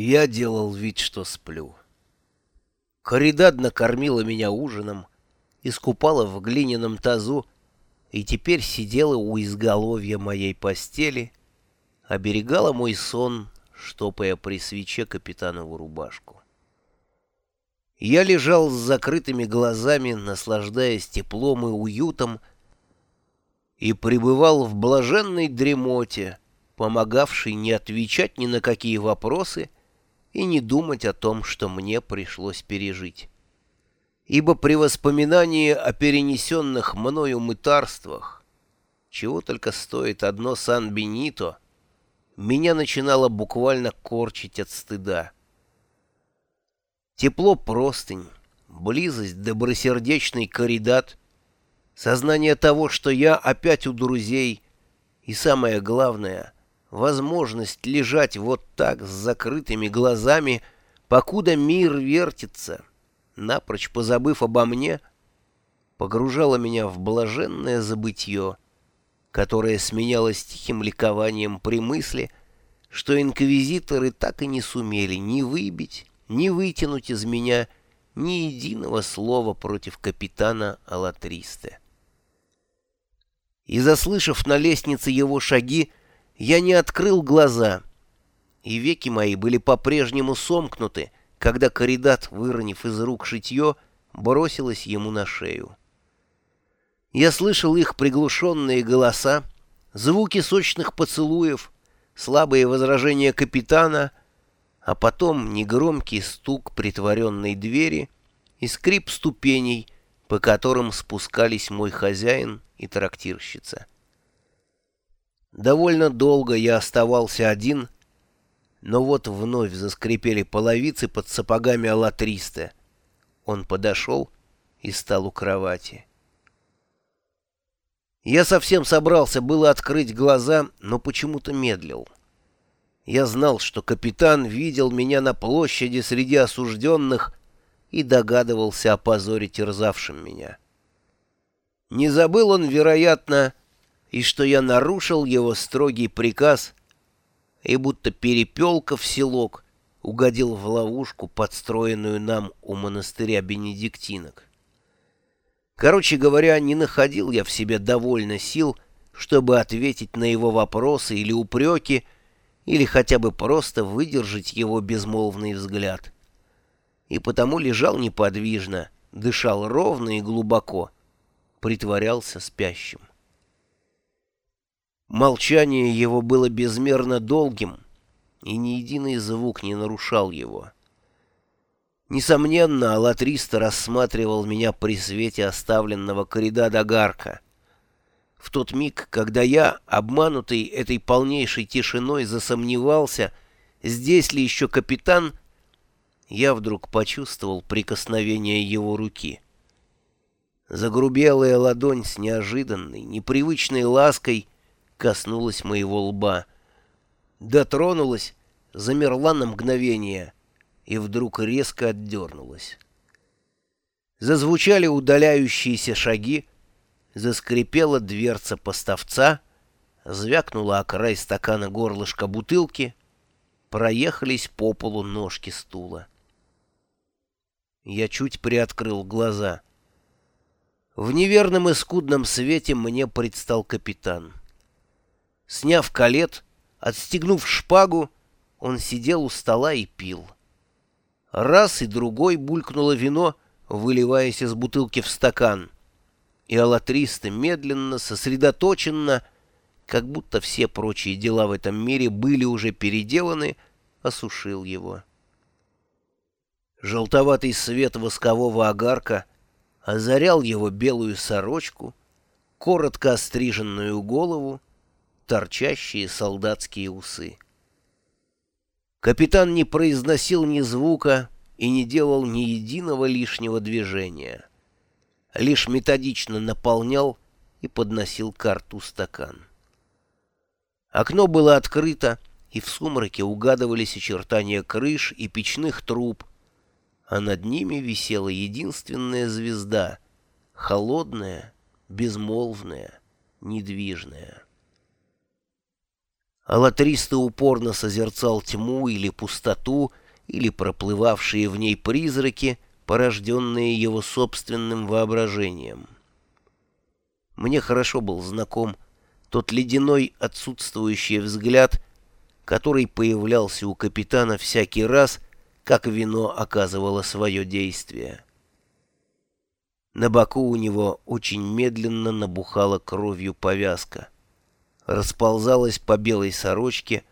Я делал вид, что сплю. Коридад накормила меня ужином, искупала в глиняном тазу и теперь сидела у изголовья моей постели, оберегала мой сон, штопая при свече капитанову рубашку. Я лежал с закрытыми глазами, наслаждаясь теплом и уютом, и пребывал в блаженной дремоте, помогавшей не отвечать ни на какие вопросы и не думать о том, что мне пришлось пережить. Ибо при воспоминании о перенесенных мною мытарствах, чего только стоит одно Сан-Бенито, меня начинало буквально корчить от стыда. Тепло простынь, близость добросердечный коридат, сознание того, что я опять у друзей, и самое главное — возможность лежать вот так с закрытыми глазами, покуда мир вертится, напрочь позабыв обо мне, погружало меня в блаженное забытье, которое сменялось тихим ликованием при мысли, что инквизиторы так и не сумели ни выбить, ни вытянуть из меня ни единого слова против капитана Алатристе. И, заслышав на лестнице его шаги, я не открыл глаза, и веки мои были по-прежнему сомкнуты, когда Коридат, выронив из рук шитье, бросилась ему на шею. Я слышал их приглушенные голоса, звуки сочных поцелуев, слабые возражения капитана — а потом негромкий стук притворенной двери и скрип ступеней, по которым спускались мой хозяин и трактирщица. Довольно долго я оставался один, но вот вновь заскрипели половицы под сапогами Аллатриста. Он подошел и стал у кровати. Я совсем собрался было открыть глаза, но почему-то медлил. Я знал, что капитан видел меня на площади среди осужденных и догадывался о позоре, терзавшем меня. Не забыл он, вероятно, и что я нарушил его строгий приказ, и будто перепелка в селок угодил в ловушку, подстроенную нам у монастыря бенедиктинок. Короче говоря, не находил я в себе довольно сил, чтобы ответить на его вопросы или упреки, или хотя бы просто выдержать его безмолвный взгляд. И потому лежал неподвижно, дышал ровно и глубоко, притворялся спящим. Молчание его было безмерно долгим, и ни единый звук не нарушал его. Несомненно, Алатриста рассматривал меня при свете оставленного корида Дагарка — в тот миг, когда я, обманутый этой полнейшей тишиной, засомневался, здесь ли еще капитан, я вдруг почувствовал прикосновение его руки. Загрубелая ладонь с неожиданной, непривычной лаской коснулась моего лба. Дотронулась, замерла на мгновение и вдруг резко отдернулась. Зазвучали удаляющиеся шаги, заскрипела дверца поставца, звякнула о край стакана горлышко бутылки, проехались по полу ножки стула. Я чуть приоткрыл глаза. В неверном и скудном свете мне предстал капитан. Сняв калет, отстегнув шпагу, он сидел у стола и пил. Раз и другой булькнуло вино, выливаясь из бутылки в стакан — и Аллатриста медленно, сосредоточенно, как будто все прочие дела в этом мире были уже переделаны, осушил его. Желтоватый свет воскового огарка озарял его белую сорочку, коротко остриженную голову, торчащие солдатские усы. Капитан не произносил ни звука и не делал ни единого лишнего движения лишь методично наполнял и подносил к рту стакан. Окно было открыто, и в сумраке угадывались очертания крыш и печных труб, а над ними висела единственная звезда, холодная, безмолвная, недвижная. Алатриста упорно созерцал тьму или пустоту, или проплывавшие в ней призраки, порожденные его собственным воображением. Мне хорошо был знаком тот ледяной отсутствующий взгляд, который появлялся у капитана всякий раз, как вино оказывало свое действие. На боку у него очень медленно набухала кровью повязка. Расползалось по белой сорочке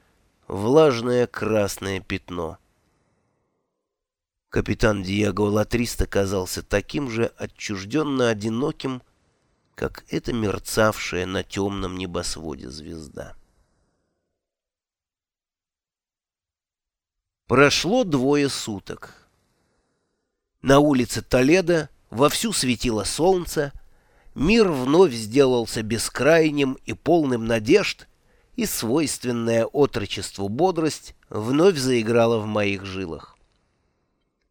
влажное красное пятно. Капитан Диаго Латрист казался таким же отчужденно одиноким, как эта мерцавшая на темном небосводе звезда. Прошло двое суток. На улице Толедо вовсю светило солнце, мир вновь сделался бескрайним и полным надежд, и свойственная отрочеству бодрость вновь заиграла в моих жилах.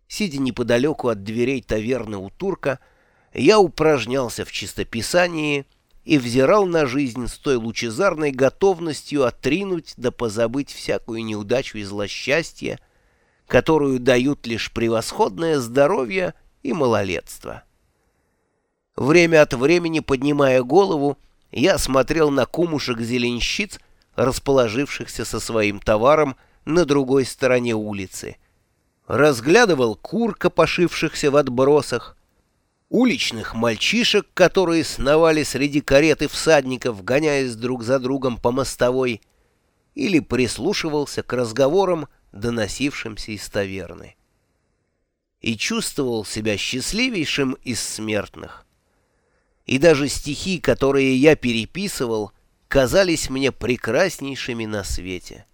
Сидя неподалеку от дверей таверны у турка, я упражнялся в чистописании и взирал на жизнь с той лучезарной готовностью отринуть да позабыть всякую неудачу и злосчастье, которую дают лишь превосходное здоровье и малолетство. Время от времени, поднимая голову, я смотрел на кумушек-зеленщиц, расположившихся со своим товаром на другой стороне улицы, разглядывал кур, копошившихся в отбросах, уличных мальчишек, которые сновали среди кареты всадников, гоняясь друг за другом по мостовой, или прислушивался к разговорам, доносившимся из таверны. И чувствовал себя счастливейшим из смертных. И даже стихи, которые я переписывал, казались мне прекраснейшими на свете.